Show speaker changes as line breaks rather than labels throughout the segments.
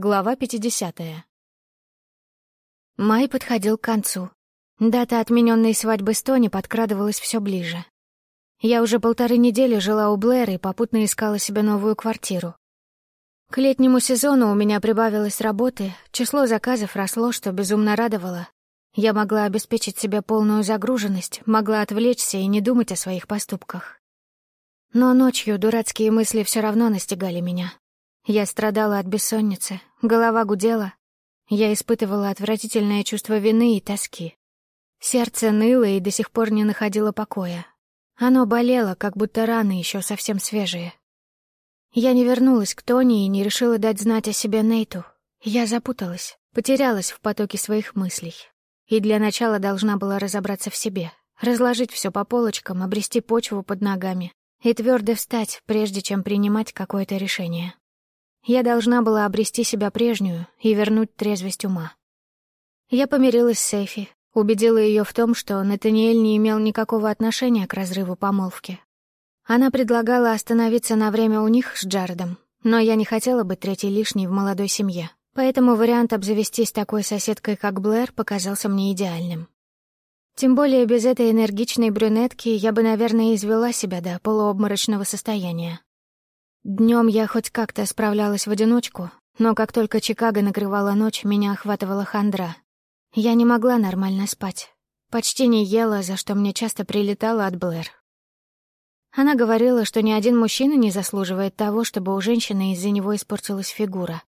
Глава 50. Май подходил к концу. Дата отмененной свадьбы с Тони подкрадывалась все ближе. Я уже полторы недели жила у Блэра и попутно искала себе новую квартиру. К летнему сезону у меня прибавилось работы, число заказов росло, что безумно радовало. Я могла обеспечить себе полную загруженность, могла отвлечься и не думать о своих поступках. Но ночью дурацкие мысли все равно настигали меня. Я страдала от бессонницы, голова гудела. Я испытывала отвратительное чувство вины и тоски. Сердце ныло и до сих пор не находило покоя. Оно болело, как будто раны еще совсем свежие. Я не вернулась к Тони и не решила дать знать о себе Нейту. Я запуталась, потерялась в потоке своих мыслей. И для начала должна была разобраться в себе, разложить все по полочкам, обрести почву под ногами и твердо встать, прежде чем принимать какое-то решение. Я должна была обрести себя прежнюю и вернуть трезвость ума. Я помирилась с Эфи, убедила ее в том, что Натаниэль не имел никакого отношения к разрыву помолвки. Она предлагала остановиться на время у них с Джаредом, но я не хотела быть третьей лишней в молодой семье, поэтому вариант обзавестись такой соседкой, как Блэр, показался мне идеальным. Тем более без этой энергичной брюнетки я бы, наверное, извела себя до полуобморочного состояния. Днем я хоть как-то справлялась в одиночку, но как только Чикаго накрывала ночь, меня охватывала хандра. Я не могла нормально спать. Почти не ела, за что мне часто прилетало от Блэр. Она говорила, что ни один мужчина не заслуживает того, чтобы у женщины из-за него испортилась фигура.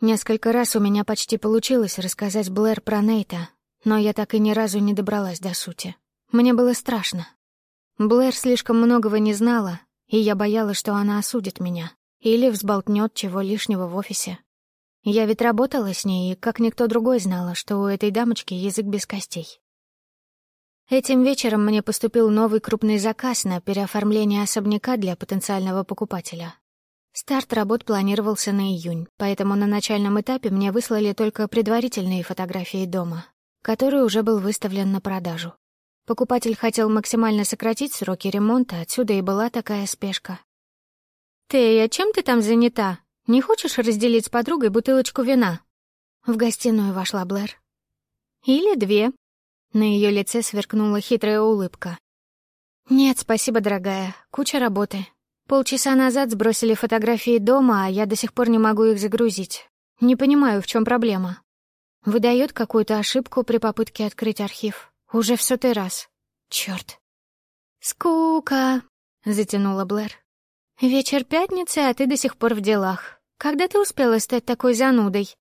Несколько раз у меня почти получилось рассказать Блэр про Нейта, но я так и ни разу не добралась до сути. Мне было страшно. Блэр слишком многого не знала, и я боялась, что она осудит меня или взболтнет чего лишнего в офисе. Я ведь работала с ней, и как никто другой знала, что у этой дамочки язык без костей. Этим вечером мне поступил новый крупный заказ на переоформление особняка для потенциального покупателя. Старт работ планировался на июнь, поэтому на начальном этапе мне выслали только предварительные фотографии дома, который уже был выставлен на продажу. Покупатель хотел максимально сократить сроки ремонта, отсюда и была такая спешка. «Ты, а чем ты там занята? Не хочешь разделить с подругой бутылочку вина?» В гостиную вошла Блэр. «Или две». На ее лице сверкнула хитрая улыбка. «Нет, спасибо, дорогая. Куча работы. Полчаса назад сбросили фотографии дома, а я до сих пор не могу их загрузить. Не понимаю, в чем проблема. Выдает какую-то ошибку при попытке открыть архив. Уже в сотый раз. Черт. «Скука», — затянула Блэр. «Вечер пятницы, а ты до сих пор в делах. Когда ты успела стать такой занудой?»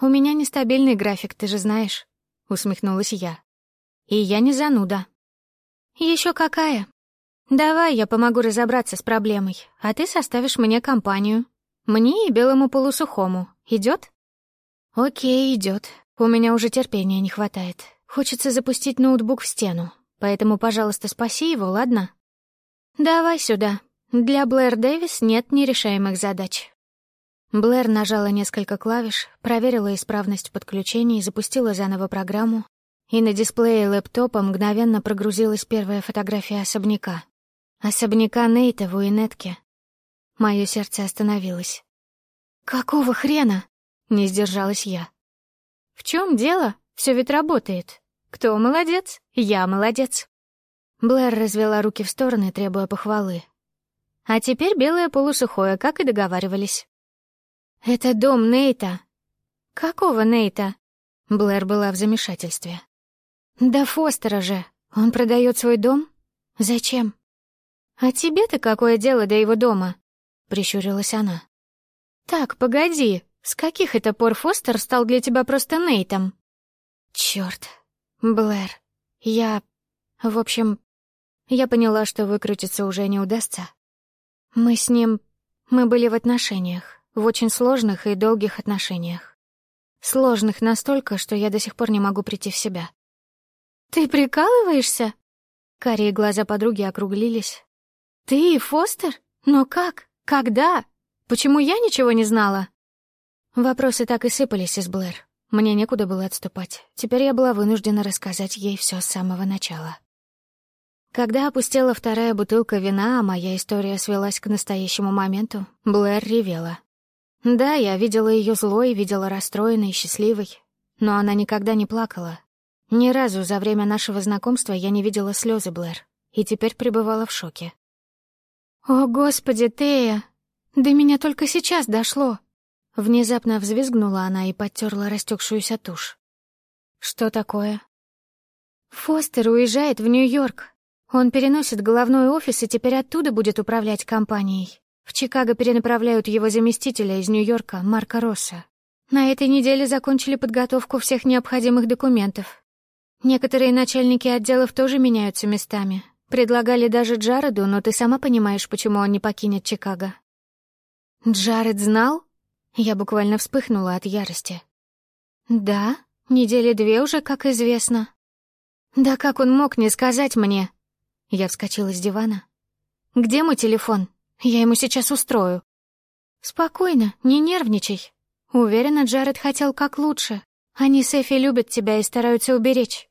«У меня нестабильный график, ты же знаешь», — усмехнулась я. «И я не зануда». Еще какая? Давай я помогу разобраться с проблемой, а ты составишь мне компанию. Мне и белому полусухому. Идет? Окей, идет. У меня уже терпения не хватает. Хочется запустить ноутбук в стену, поэтому, пожалуйста, спаси его, ладно? Давай сюда. Для Блэр Дэвис нет нерешаемых задач. Блэр нажала несколько клавиш, проверила исправность подключения и запустила заново программу, и на дисплее лэптопа мгновенно прогрузилась первая фотография особняка. Особняка Нейта в Уинетке. Мое сердце остановилось. «Какого хрена?» — не сдержалась я. «В чем дело? Все ведь работает. Кто молодец? Я молодец. Блэр развела руки в стороны, требуя похвалы. А теперь белое полусухое, как и договаривались. Это дом Нейта. Какого Нейта? Блэр была в замешательстве. Да Фостера же. Он продает свой дом? Зачем? А тебе-то какое дело до его дома? Прищурилась она. Так, погоди, с каких это пор Фостер стал для тебя просто Нейтом? Черт, Блэр, я... В общем, я поняла, что выкрутиться уже не удастся. Мы с ним... Мы были в отношениях, в очень сложных и долгих отношениях. Сложных настолько, что я до сих пор не могу прийти в себя. «Ты прикалываешься?» Карие глаза подруги округлились. «Ты и Фостер? Но как? Когда? Почему я ничего не знала?» Вопросы так и сыпались из Блэр. Мне некуда было отступать. Теперь я была вынуждена рассказать ей все с самого начала. Когда опустела вторая бутылка вина, а моя история свелась к настоящему моменту, Блэр ревела. Да, я видела ее злой, видела расстроенной, счастливой, но она никогда не плакала. Ни разу за время нашего знакомства я не видела слезы Блэр, и теперь пребывала в шоке. «О, Господи, Тея! До меня только сейчас дошло!» Внезапно взвизгнула она и подтерла растекшуюся тушь. «Что такое?» «Фостер уезжает в Нью-Йорк. Он переносит головной офис и теперь оттуда будет управлять компанией. В Чикаго перенаправляют его заместителя из Нью-Йорка, Марка Росса. На этой неделе закончили подготовку всех необходимых документов. Некоторые начальники отделов тоже меняются местами. Предлагали даже Джареду, но ты сама понимаешь, почему он не покинет Чикаго. Джаред знал? Я буквально вспыхнула от ярости. Да, недели две уже, как известно. Да как он мог не сказать мне? Я вскочила с дивана. Где мой телефон? Я ему сейчас устрою. Спокойно, не нервничай. Уверена, Джаред хотел как лучше. Они с Эфи любят тебя и стараются уберечь.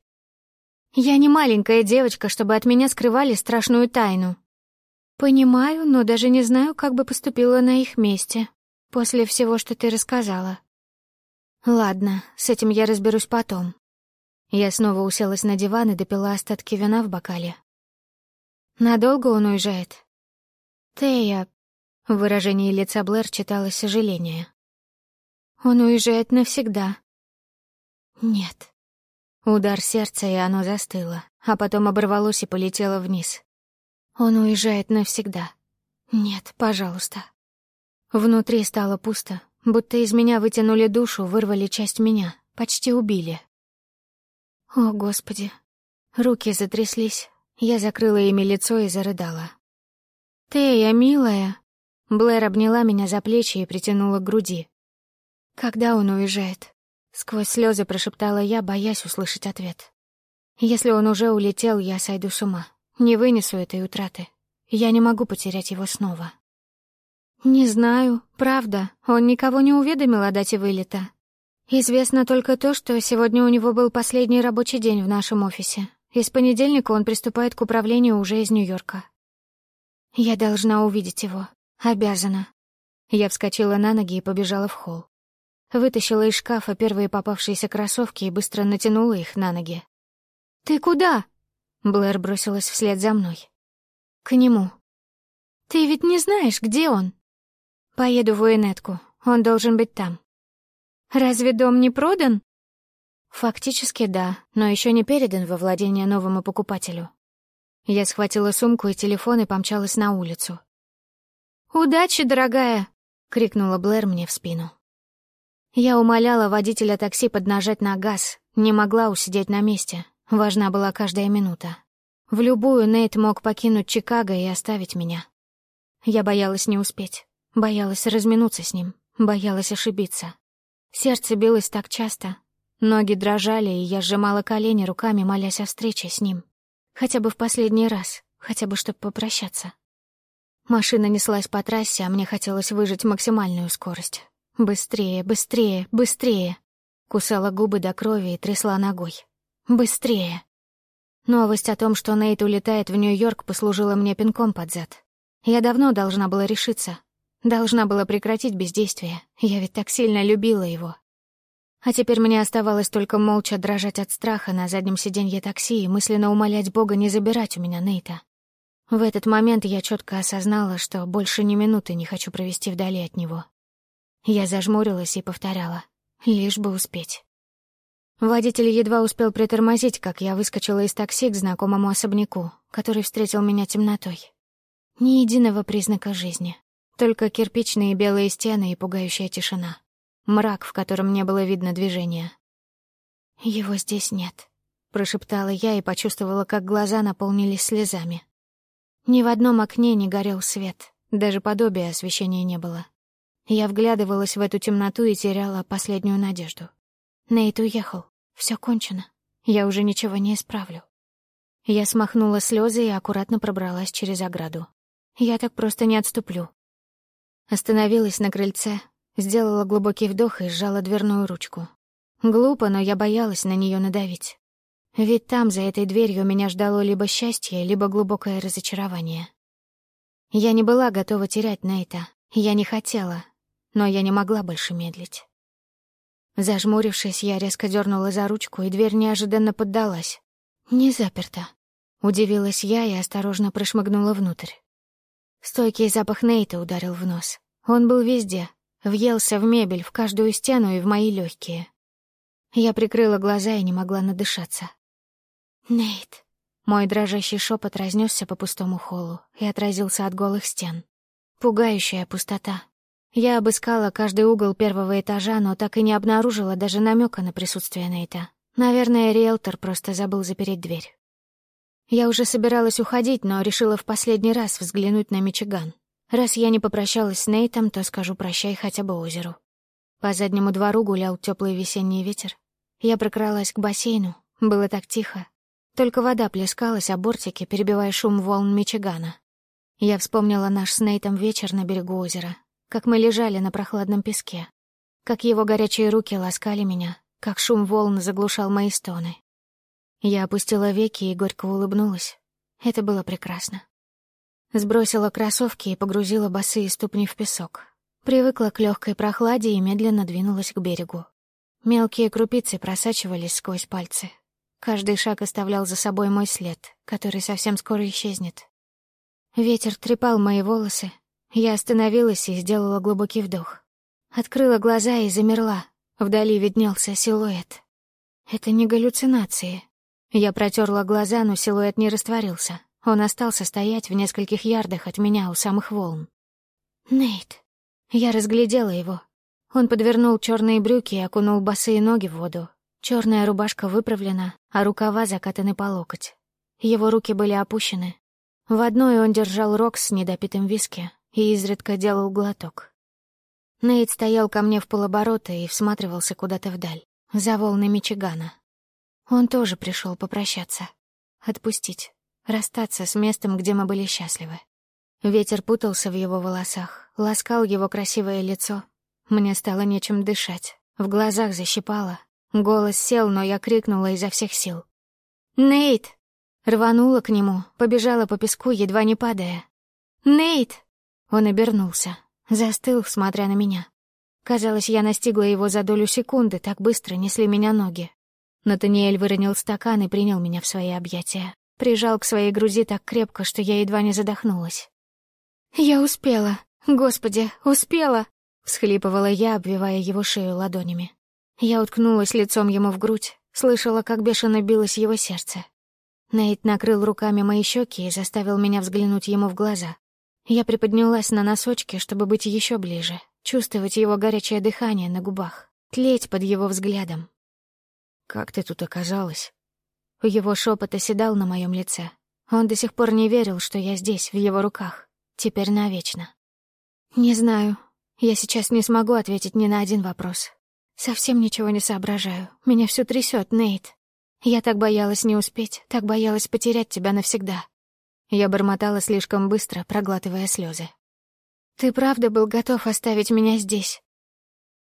Я не маленькая девочка, чтобы от меня скрывали страшную тайну. Понимаю, но даже не знаю, как бы поступила на их месте, после всего, что ты рассказала. Ладно, с этим я разберусь потом. Я снова уселась на диван и допила остатки вина в бокале. Надолго он уезжает? «Тея...» — в выражении лица Блэр читалось сожаление. «Он уезжает навсегда». «Нет». Удар сердца, и оно застыло, а потом оборвалось и полетело вниз. «Он уезжает навсегда. Нет, пожалуйста». Внутри стало пусто, будто из меня вытянули душу, вырвали часть меня, почти убили. О, Господи. Руки затряслись, я закрыла ими лицо и зарыдала. «Тея, милая!» Блэр обняла меня за плечи и притянула к груди. «Когда он уезжает?» Сквозь слезы прошептала я, боясь услышать ответ. «Если он уже улетел, я сойду с ума. Не вынесу этой утраты. Я не могу потерять его снова». «Не знаю, правда. Он никого не уведомил о дате вылета. Известно только то, что сегодня у него был последний рабочий день в нашем офисе, и с понедельника он приступает к управлению уже из Нью-Йорка. Я должна увидеть его. Обязана. Я вскочила на ноги и побежала в холл. Вытащила из шкафа первые попавшиеся кроссовки и быстро натянула их на ноги. «Ты куда?» Блэр бросилась вслед за мной. «К нему». «Ты ведь не знаешь, где он?» «Поеду в Уинетку. Он должен быть там». «Разве дом не продан?» «Фактически да, но еще не передан во владение новому покупателю. Я схватила сумку и телефон и помчалась на улицу. «Удачи, дорогая!» — крикнула Блэр мне в спину. Я умоляла водителя такси поднажать на газ, не могла усидеть на месте. Важна была каждая минута. В любую Нейт мог покинуть Чикаго и оставить меня. Я боялась не успеть, боялась разминуться с ним, боялась ошибиться. Сердце билось так часто, ноги дрожали, и я сжимала колени руками, молясь о встрече с ним. Хотя бы в последний раз, хотя бы чтобы попрощаться. Машина неслась по трассе, а мне хотелось выжать максимальную скорость. Быстрее, быстрее, быстрее. Кусала губы до крови и трясла ногой. Быстрее. Новость о том, что Нейт улетает в Нью-Йорк, послужила мне пинком под зад. Я давно должна была решиться. Должна была прекратить бездействие. Я ведь так сильно любила его. А теперь мне оставалось только молча дрожать от страха на заднем сиденье такси и мысленно умолять Бога не забирать у меня Нейта. В этот момент я четко осознала, что больше ни минуты не хочу провести вдали от него. Я зажмурилась и повторяла, лишь бы успеть. Водитель едва успел притормозить, как я выскочила из такси к знакомому особняку, который встретил меня темнотой. Ни единого признака жизни, только кирпичные белые стены и пугающая тишина. Мрак, в котором не было видно движения. «Его здесь нет», — прошептала я и почувствовала, как глаза наполнились слезами. Ни в одном окне не горел свет, даже подобия освещения не было. Я вглядывалась в эту темноту и теряла последнюю надежду. Нейт уехал, все кончено, я уже ничего не исправлю. Я смахнула слезы и аккуратно пробралась через ограду. Я так просто не отступлю. Остановилась на крыльце, Сделала глубокий вдох и сжала дверную ручку. Глупо, но я боялась на нее надавить. Ведь там, за этой дверью, меня ждало либо счастье, либо глубокое разочарование. Я не была готова терять Нейта. Я не хотела. но я не могла больше медлить. Зажмурившись, я резко дернула за ручку, и дверь неожиданно поддалась. «Не заперта», — удивилась я и осторожно прошмыгнула внутрь. Стойкий запах Нейта ударил в нос. Он был везде, въелся в мебель, в каждую стену и в мои легкие. Я прикрыла глаза и не могла надышаться. «Нейт», мой дрожащий шепот разнесся по пустому холлу и отразился от голых стен. Пугающая пустота. Я обыскала каждый угол первого этажа, но так и не обнаружила даже намека на присутствие Нейта. Наверное, риэлтор просто забыл запереть дверь. Я уже собиралась уходить, но решила в последний раз взглянуть на Мичиган. Раз я не попрощалась с Нейтом, то скажу прощай хотя бы озеру. По заднему двору гулял теплый весенний ветер. Я прокралась к бассейну. Было так тихо, только вода плескалась о бортике, перебивая шум волн Мичигана. Я вспомнила наш с Нейтом вечер на берегу озера, как мы лежали на прохладном песке, как его горячие руки ласкали меня, как шум волн заглушал мои стоны. Я опустила веки и горько улыбнулась. Это было прекрасно. Сбросила кроссовки и погрузила босые ступни в песок. Привыкла к легкой прохладе и медленно двинулась к берегу. Мелкие крупицы просачивались сквозь пальцы, Каждый шаг оставлял за собой мой след, который совсем скоро исчезнет. Ветер трепал мои волосы. Я остановилась и сделала глубокий вдох. Открыла глаза и замерла. Вдали виднелся силуэт. Это не галлюцинации. Я протерла глаза, но силуэт не растворился. Он остался стоять в нескольких ярдах от меня у самых волн. Нейт. Я разглядела его. Он подвернул черные брюки и окунул босые ноги в воду, Черная рубашка выправлена, а рукава закатаны по локоть. Его руки были опущены. В одной он держал рокс с недопитым виски и изредка делал глоток. Нейт стоял ко мне в полоборота и всматривался куда-то вдаль, за волны Мичигана. Он тоже пришел попрощаться, отпустить, расстаться с местом, где мы были счастливы. Ветер путался в его волосах, ласкал его красивое лицо. Мне стало нечем дышать, в глазах защипало, Голос сел, но я крикнула изо всех сил. «Нейт!» Рванула к нему, побежала по песку, едва не падая. «Нейт!» Он обернулся, застыл, смотря на меня. Казалось, я настигла его за долю секунды, так быстро несли меня ноги. Натаниэль выронил стакан и принял меня в свои объятия. Прижал к своей груди так крепко, что я едва не задохнулась. «Я успела! Господи, успела!» — всхлипывала я, обвивая его шею ладонями. Я уткнулась лицом ему в грудь, слышала, как бешено билось его сердце. Нейт накрыл руками мои щеки и заставил меня взглянуть ему в глаза. Я приподнялась на носочки, чтобы быть еще ближе, чувствовать его горячее дыхание на губах, тлеть под его взглядом. «Как ты тут оказалась?» Его шепот оседал на моем лице. Он до сих пор не верил, что я здесь, в его руках. Теперь навечно. «Не знаю. Я сейчас не смогу ответить ни на один вопрос. Совсем ничего не соображаю. Меня все трясет, Нейт. Я так боялась не успеть, так боялась потерять тебя навсегда. Я бормотала слишком быстро, проглатывая слезы. Ты правда был готов оставить меня здесь?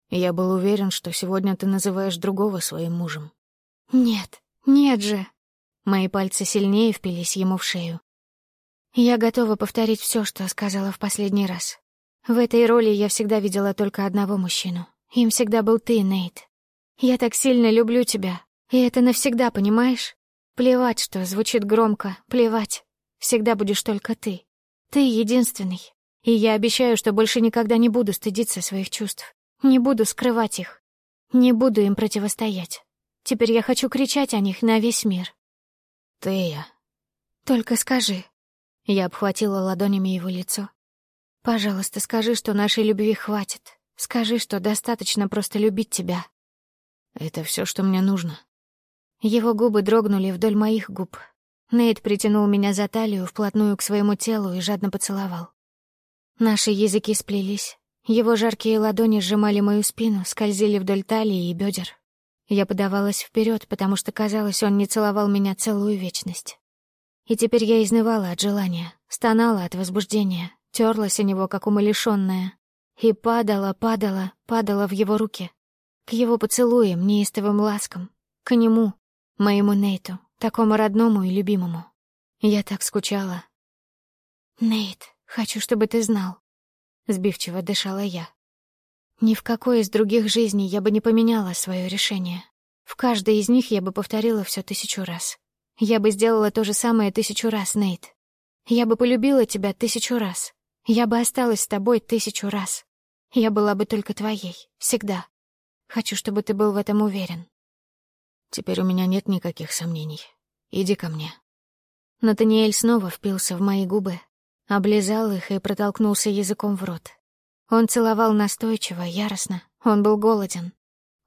Я был уверен, что сегодня ты называешь другого своим мужем. Нет, нет же. Мои пальцы сильнее впились ему в шею. Я готова повторить все, что сказала в последний раз. В этой роли я всегда видела только одного мужчину, им всегда был ты, Нейт. Я так сильно люблю тебя, и это навсегда, понимаешь? Плевать, что звучит громко, плевать. Всегда будешь только ты. Ты единственный. И я обещаю, что больше никогда не буду стыдиться своих чувств. Не буду скрывать их. Не буду им противостоять. Теперь я хочу кричать о них на весь мир. Тея. Только скажи. Я обхватила ладонями его лицо. Пожалуйста, скажи, что нашей любви хватит. Скажи, что достаточно просто любить тебя. Это все, что мне нужно. Его губы дрогнули вдоль моих губ. Нейт притянул меня за талию вплотную к своему телу и жадно поцеловал. Наши языки сплелись. Его жаркие ладони сжимали мою спину, скользили вдоль талии и бедер. Я подавалась вперед, потому что, казалось, он не целовал меня целую вечность. И теперь я изнывала от желания, стонала от возбуждения, терлась о него, как умалишённая, и падала, падала, падала в его руки. К его поцелуям, неистовым ласкам. К нему, моему Нейту, такому родному и любимому. Я так скучала. «Нейт, хочу, чтобы ты знал», — сбивчиво дышала я. Ни в какой из других жизней я бы не поменяла свое решение. В каждой из них я бы повторила все тысячу раз. Я бы сделала то же самое тысячу раз, Нейт. Я бы полюбила тебя тысячу раз. Я бы осталась с тобой тысячу раз. Я была бы только твоей, всегда. Хочу, чтобы ты был в этом уверен.
Теперь у меня нет никаких сомнений. Иди ко мне.
Натаниэль снова впился в мои губы, облизал их и протолкнулся языком в рот. Он целовал настойчиво, яростно. Он был голоден.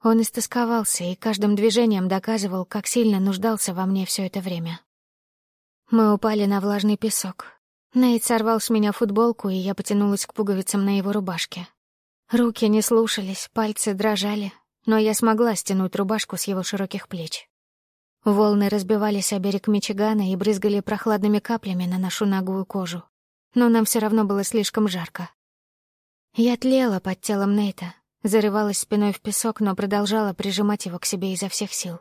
Он истосковался и каждым движением доказывал, как сильно нуждался во мне все это время. Мы упали на влажный песок. Нейт сорвал с меня футболку, и я потянулась к пуговицам на его рубашке. Руки не слушались, пальцы дрожали, но я смогла стянуть рубашку с его широких плеч. Волны разбивались о берег Мичигана и брызгали прохладными каплями на нашу ногую кожу. Но нам все равно было слишком жарко. Я тлела под телом Нейта, зарывалась спиной в песок, но продолжала прижимать его к себе изо всех сил.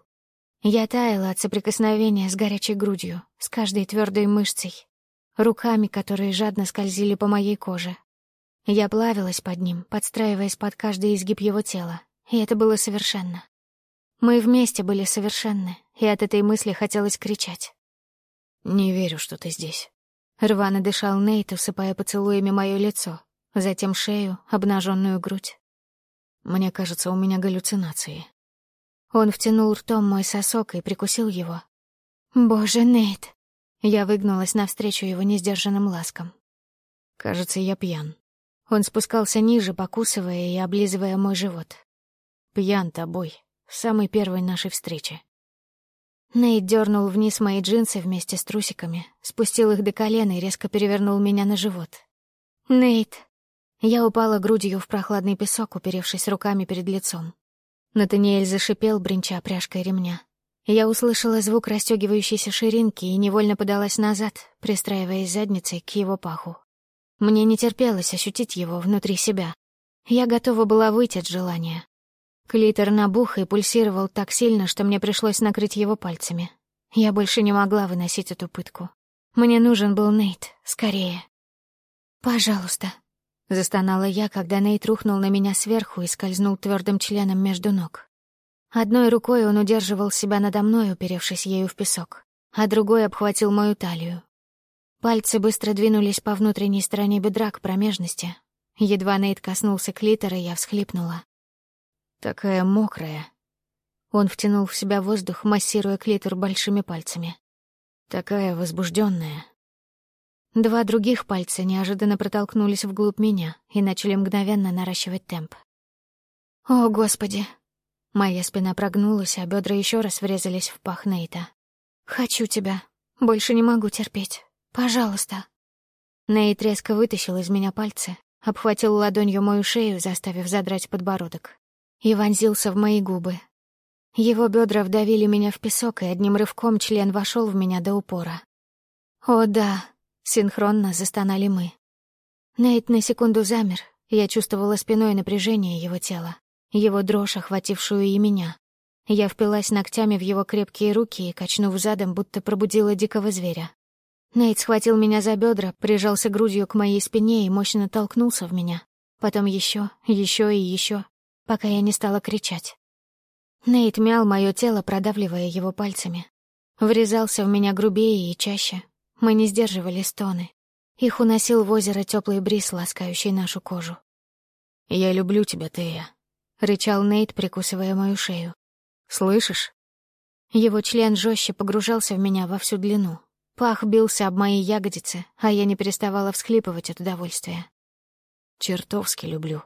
Я таяла от соприкосновения с горячей грудью, с каждой твердой мышцей, руками, которые жадно скользили по моей коже. Я плавилась под ним, подстраиваясь под каждый изгиб его тела, и это было совершенно. Мы вместе были совершенны, и от этой мысли хотелось кричать.
«Не верю, что ты здесь».
Рвано дышал Нейт, усыпая поцелуями мое лицо, затем шею, обнаженную грудь.
Мне кажется, у меня галлюцинации.
Он втянул ртом мой сосок и прикусил его. «Боже, Нейт!» Я выгнулась навстречу его несдержанным ласкам.
«Кажется, я пьян».
Он спускался ниже, покусывая и облизывая мой живот.
«Пьян тобой, с самой первой нашей встречи».
Нейт дернул вниз мои джинсы вместе с трусиками, спустил их до колена и резко перевернул меня на живот. «Нейт!» Я упала грудью в прохладный песок, уперевшись руками перед лицом. Натаниэль зашипел, бренча пряжкой ремня. Я услышала звук расстегивающейся ширинки и невольно подалась назад, пристраиваясь задницей к его паху. Мне не терпелось ощутить его внутри себя. Я готова была выйти от желания. Клитор набух и пульсировал так сильно, что мне пришлось накрыть его пальцами. Я больше не могла выносить эту пытку. Мне нужен был Нейт, скорее. «Пожалуйста», — застонала я, когда Нейт рухнул на меня сверху и скользнул твердым членом между ног. Одной рукой он удерживал себя надо мной, уперевшись ею в песок, а другой обхватил мою талию. Пальцы быстро двинулись по внутренней стороне бедра к промежности. Едва Нейт коснулся клитора, я всхлипнула.
«Такая мокрая».
Он втянул в себя воздух, массируя клитор большими пальцами.
«Такая возбужденная.
Два других пальца неожиданно протолкнулись вглубь меня и начали мгновенно наращивать темп. «О, Господи!» Моя спина прогнулась, а бедра еще раз врезались в пах Нейта. «Хочу тебя. Больше не могу терпеть. Пожалуйста». Нейт резко вытащил из меня пальцы, обхватил ладонью мою шею, заставив задрать подбородок, и вонзился в мои губы. Его бедра вдавили меня в песок, и одним рывком член вошел в меня до упора. «О, да!» Синхронно застонали мы. Нейт на секунду замер, я чувствовала спиной напряжение его тела, его дрожь, охватившую и меня. Я впилась ногтями в его крепкие руки и, качнув задом, будто пробудила дикого зверя. Нейт схватил меня за бедра, прижался грудью к моей спине и мощно толкнулся в меня. Потом еще, еще и еще, пока я не стала кричать. Нейт мял мое тело, продавливая его пальцами. Врезался в меня грубее и чаще, мы не сдерживали стоны. Их уносил в озеро теплый бриз, ласкающий нашу кожу.
«Я люблю тебя, Тея», — рычал Нейт, прикусывая мою шею. «Слышишь?»
Его член жестче погружался в меня во всю длину. Пах бился об мои ягодицы, а я не переставала всхлипывать от удовольствия.
«Чертовски люблю».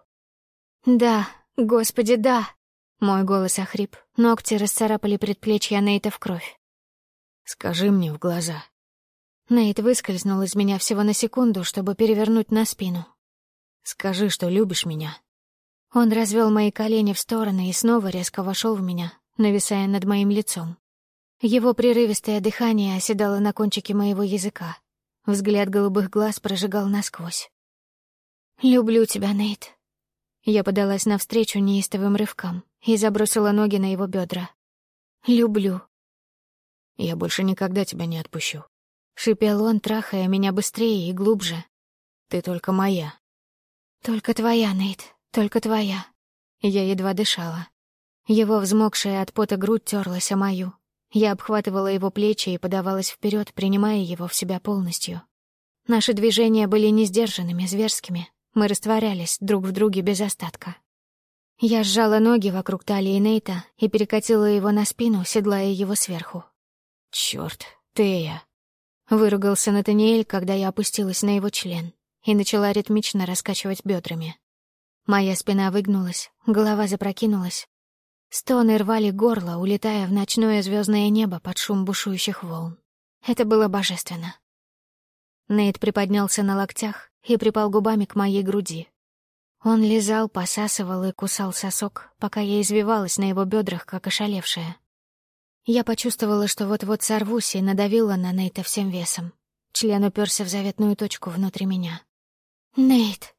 «Да, господи, да!» Мой голос охрип, ногти расцарапали предплечья Нейта в кровь.
«Скажи мне в глаза,
Нейт выскользнул из меня всего на секунду, чтобы перевернуть на спину.
«Скажи, что любишь меня».
Он развел мои колени в стороны и снова резко вошел в меня, нависая над моим лицом. Его прерывистое дыхание оседало на кончике моего языка. Взгляд голубых глаз прожигал насквозь. «Люблю тебя, Нейт». Я подалась навстречу неистовым рывкам и забросила ноги на его бедра. «Люблю».
«Я больше никогда тебя не отпущу»,
Шипел он, трахая меня быстрее и глубже.
«Ты только моя».
«Только твоя, Нейт, только твоя». Я едва дышала. Его взмокшая от пота грудь терлась о мою. Я обхватывала его плечи и подавалась вперед, принимая его в себя полностью. Наши движения были несдержанными, зверскими. Мы растворялись друг в друге без остатка. Я сжала ноги вокруг талии Нейта и перекатила его на спину, седлая его сверху. «Чёрт, Тея!» — выругался Натаниэль, когда я опустилась на его член и начала ритмично раскачивать бедрами. Моя спина выгнулась, голова запрокинулась. Стоны рвали горло, улетая в ночное звездное небо под шум бушующих волн. Это было божественно. Нейт приподнялся на локтях и припал губами к моей груди. Он лизал, посасывал и кусал сосок, пока я извивалась на его бедрах, как ошалевшая. Я почувствовала, что вот-вот сорвусь и надавила на Нейта всем весом. Член уперся в заветную точку внутри меня. «Нейт!»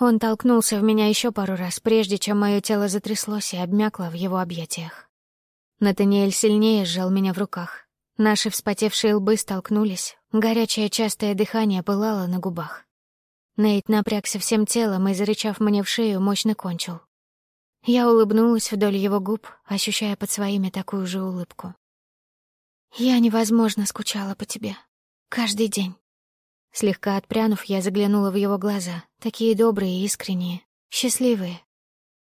Он толкнулся в меня еще пару раз, прежде чем мое тело затряслось и обмякло в его объятиях. Натаниэль сильнее сжал меня в руках. Наши вспотевшие лбы столкнулись, горячее частое дыхание пылало на губах. Нейт напрягся всем телом и, зарычав мне в шею, мощно кончил. Я улыбнулась вдоль его губ, ощущая под своими такую же улыбку. «Я невозможно скучала по тебе. Каждый день». Слегка отпрянув, я заглянула в его глаза, такие добрые и искренние, счастливые.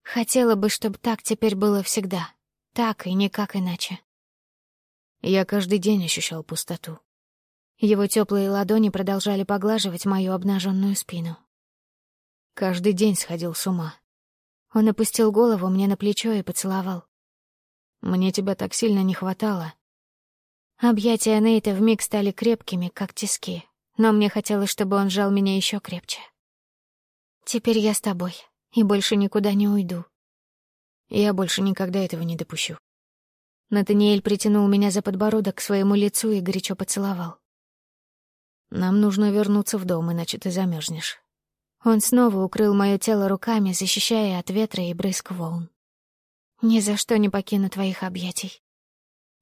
Хотела бы, чтобы так теперь было всегда, так и никак иначе. Я каждый день ощущал пустоту. Его теплые ладони продолжали поглаживать мою обнаженную спину. Каждый день сходил с ума. Он опустил голову мне на плечо и поцеловал. Мне тебя так сильно не хватало. Объятия Нейта вмиг стали крепкими, как тиски, но мне хотелось, чтобы он сжал меня еще крепче. Теперь я с тобой и больше никуда не уйду. Я больше никогда этого не допущу. Натаниэль притянул меня за подбородок к своему лицу и горячо поцеловал. Нам нужно вернуться в дом, иначе ты замерзнешь. Он снова укрыл мое тело руками, защищая от ветра и брызг волн. Ни за что не покину твоих объятий.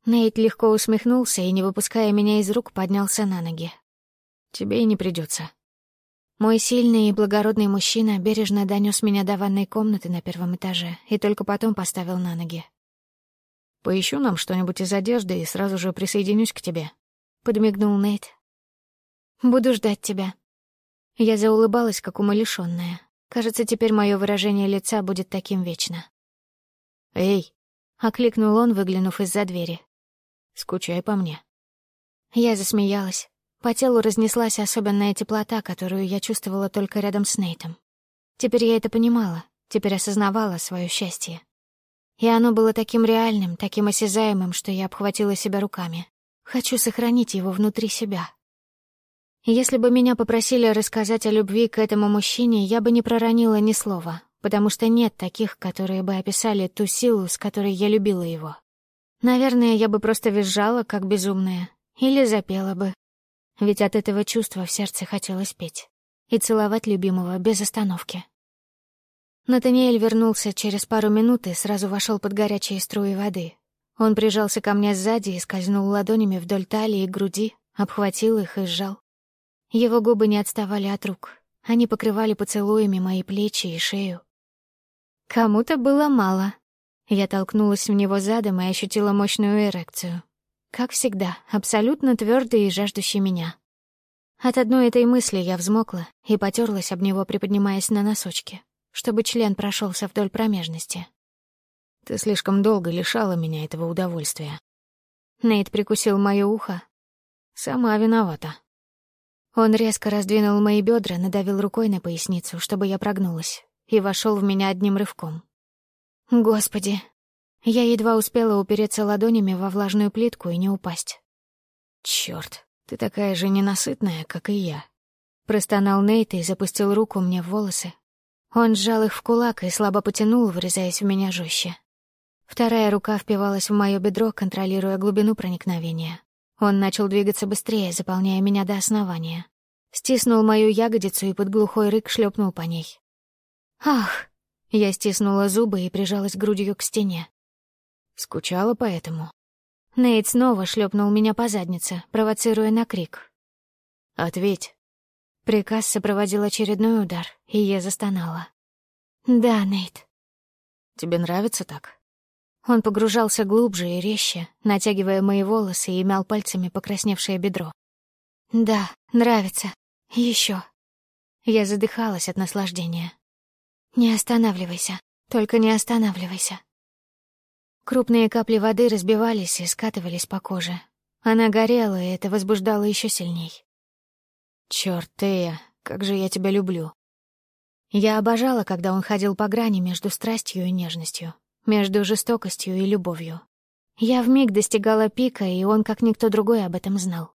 Нейт легко усмехнулся и, не выпуская меня из рук, поднялся на ноги, Тебе и не придется. Мой сильный и благородный мужчина бережно донес меня до ванной комнаты на первом этаже и только потом поставил на ноги. «Поищу нам что-нибудь из одежды и сразу же присоединюсь к тебе», — подмигнул Нейт. «Буду ждать тебя». Я заулыбалась, как умалишённая. Кажется, теперь мое выражение лица будет таким вечно. «Эй!» — окликнул он, выглянув из-за двери. «Скучай по мне». Я засмеялась. По телу разнеслась особенная теплота, которую я чувствовала только рядом с Нейтом. Теперь я это понимала, теперь осознавала свое счастье. И оно было таким реальным, таким осязаемым, что я обхватила себя руками. Хочу сохранить его внутри себя. Если бы меня попросили рассказать о любви к этому мужчине, я бы не проронила ни слова, потому что нет таких, которые бы описали ту силу, с которой я любила его. Наверное, я бы просто визжала, как безумная, или запела бы, ведь от этого чувства в сердце хотелось петь и целовать любимого без остановки. Натаниэль вернулся через пару минут и сразу вошел под горячие струи воды. Он прижался ко мне сзади и скользнул ладонями вдоль талии и груди, обхватил их и сжал. Его губы не отставали от рук. Они покрывали поцелуями мои плечи и шею. Кому-то было мало. Я толкнулась в него задом и ощутила мощную эрекцию. Как всегда, абсолютно твердый и жаждущий меня. От одной этой мысли я взмокла и потерлась об него, приподнимаясь на носочки, чтобы член прошелся вдоль промежности. «Ты слишком долго лишала меня этого удовольствия». Нейт прикусил моё ухо. «Сама виновата». Он резко раздвинул мои бедра, надавил рукой на поясницу, чтобы я прогнулась, и вошел в меня одним рывком. «Господи, я едва успела упереться ладонями во влажную плитку и не упасть. «Чёрт, ты такая же ненасытная, как и я», — простонал Нейт и запустил руку мне в волосы. Он сжал их в кулак и слабо потянул, врезаясь в меня жестче. Вторая рука впивалась в моё бедро, контролируя глубину проникновения. Он начал двигаться быстрее, заполняя меня до основания. Стиснул мою ягодицу и под глухой рык шлепнул по ней. «Ах!» Я стиснула зубы и прижалась грудью к стене. Скучала поэтому. Нейт снова шлепнул меня по заднице, провоцируя на крик. «Ответь». Приказ сопроводил очередной удар, и я застонала. «Да, Нейт».
Тебе нравится так?»
Он погружался глубже и резче, натягивая мои волосы и мял пальцами покрасневшее бедро. «Да, нравится. Еще. Я задыхалась от наслаждения. «Не останавливайся, только не останавливайся». Крупные капли воды разбивались и скатывались по коже. Она горела, и это возбуждало еще сильней.
Черт, Тея, как же я тебя люблю.
Я обожала, когда он ходил по грани между страстью и нежностью, между жестокостью и любовью. Я вмиг достигала пика, и он, как никто другой, об этом знал.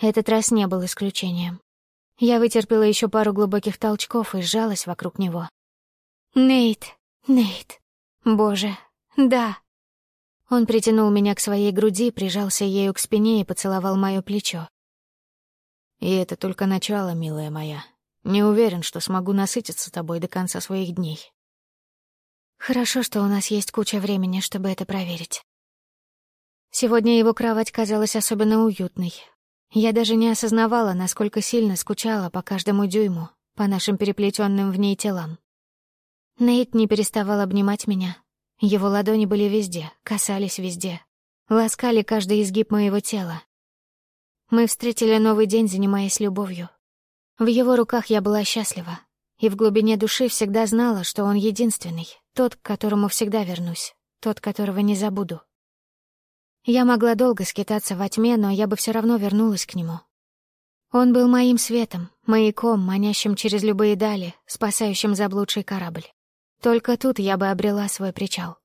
Этот раз не был исключением. Я вытерпела еще пару глубоких толчков и сжалась вокруг него. «Нейт! Нейт! Боже! Да!» Он притянул меня к своей груди, прижался ею к спине и поцеловал мое плечо.
«И это только начало, милая моя. Не уверен, что смогу насытиться тобой до конца своих дней».
«Хорошо, что у нас есть куча времени, чтобы это проверить». Сегодня его кровать казалась особенно уютной, я даже не осознавала, насколько сильно скучала по каждому дюйму, по нашим переплетенным в ней телам. Нейт не переставал обнимать меня. Его ладони были везде, касались везде, ласкали каждый изгиб моего тела. Мы встретили новый день, занимаясь любовью. В его руках я была счастлива, и в глубине души всегда знала, что он единственный, тот, к которому всегда вернусь, тот, которого не забуду. Я могла долго скитаться во тьме, но я бы все равно вернулась к нему. Он был моим светом, маяком, манящим через любые дали, спасающим заблудший корабль. Только тут я бы обрела свой причал.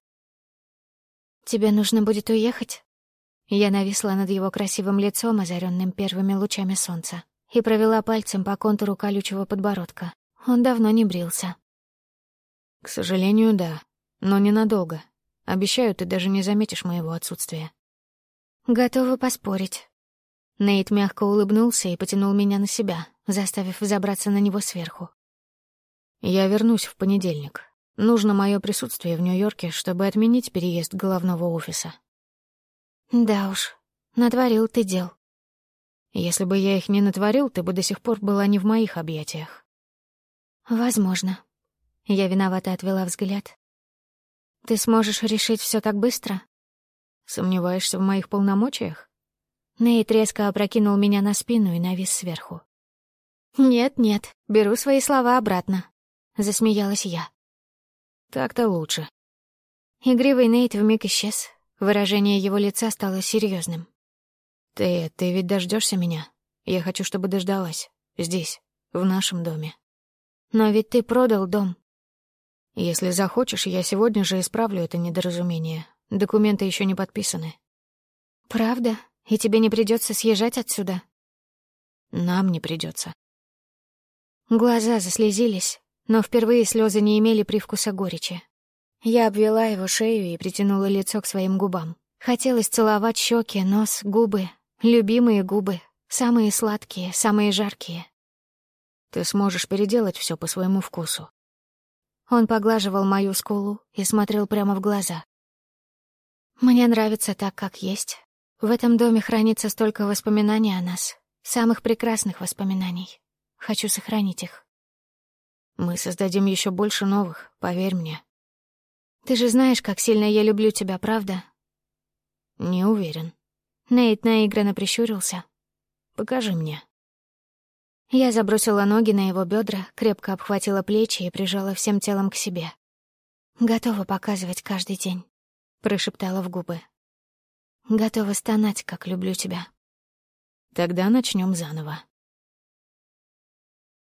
«Тебе нужно будет уехать?» Я нависла над его красивым лицом, озаренным первыми лучами солнца, и провела пальцем по контуру колючего подбородка. Он давно не брился.
«К сожалению, да, но ненадолго. Обещаю, ты даже не заметишь моего отсутствия».
Готова поспорить. Нейт мягко улыбнулся и потянул меня на себя, заставив забраться на него сверху.
«Я вернусь в понедельник. Нужно мое присутствие в Нью-Йорке, чтобы отменить переезд головного офиса».
«Да уж, натворил ты дел».
«Если бы я их не натворил, ты бы до сих пор была не в моих объятиях».
«Возможно». Я виновато отвела взгляд. «Ты сможешь решить все так быстро?»
Сомневаешься в моих полномочиях?
Нейт резко опрокинул меня на спину и навис сверху. «Нет-нет, беру свои слова обратно», — засмеялась я.
«Так-то лучше».
Игривый Нейт вмиг исчез. Выражение его лица стало серьезным.
«Ты, ты ведь дождешься меня? Я хочу, чтобы дождалась. Здесь, в нашем доме».
«Но ведь ты продал дом».
«Если захочешь, я сегодня же исправлю это недоразумение. Документы еще не подписаны.
Правда? И тебе не придется съезжать отсюда?
Нам не придется.
Глаза заслезились, но впервые слезы не имели привкуса горечи. Я обвела его шею и притянула лицо к своим губам. Хотелось целовать щеки, нос, губы, любимые губы, самые сладкие, самые жаркие.
Ты сможешь переделать все по своему вкусу.
Он поглаживал мою скулу и смотрел прямо в глаза. Мне нравится так, как есть. В этом доме хранится столько воспоминаний о нас, самых прекрасных воспоминаний. Хочу сохранить их.
Мы создадим еще больше новых, поверь мне.
Ты же знаешь, как сильно я люблю тебя, правда?
Не уверен.
Нейт наигранно прищурился.
Покажи мне.
Я забросила ноги на его бедра, крепко обхватила плечи и прижала всем телом к себе. Готова показывать каждый день. — прошептала в губы. «Готова стонать, как люблю тебя».
«Тогда начнем заново».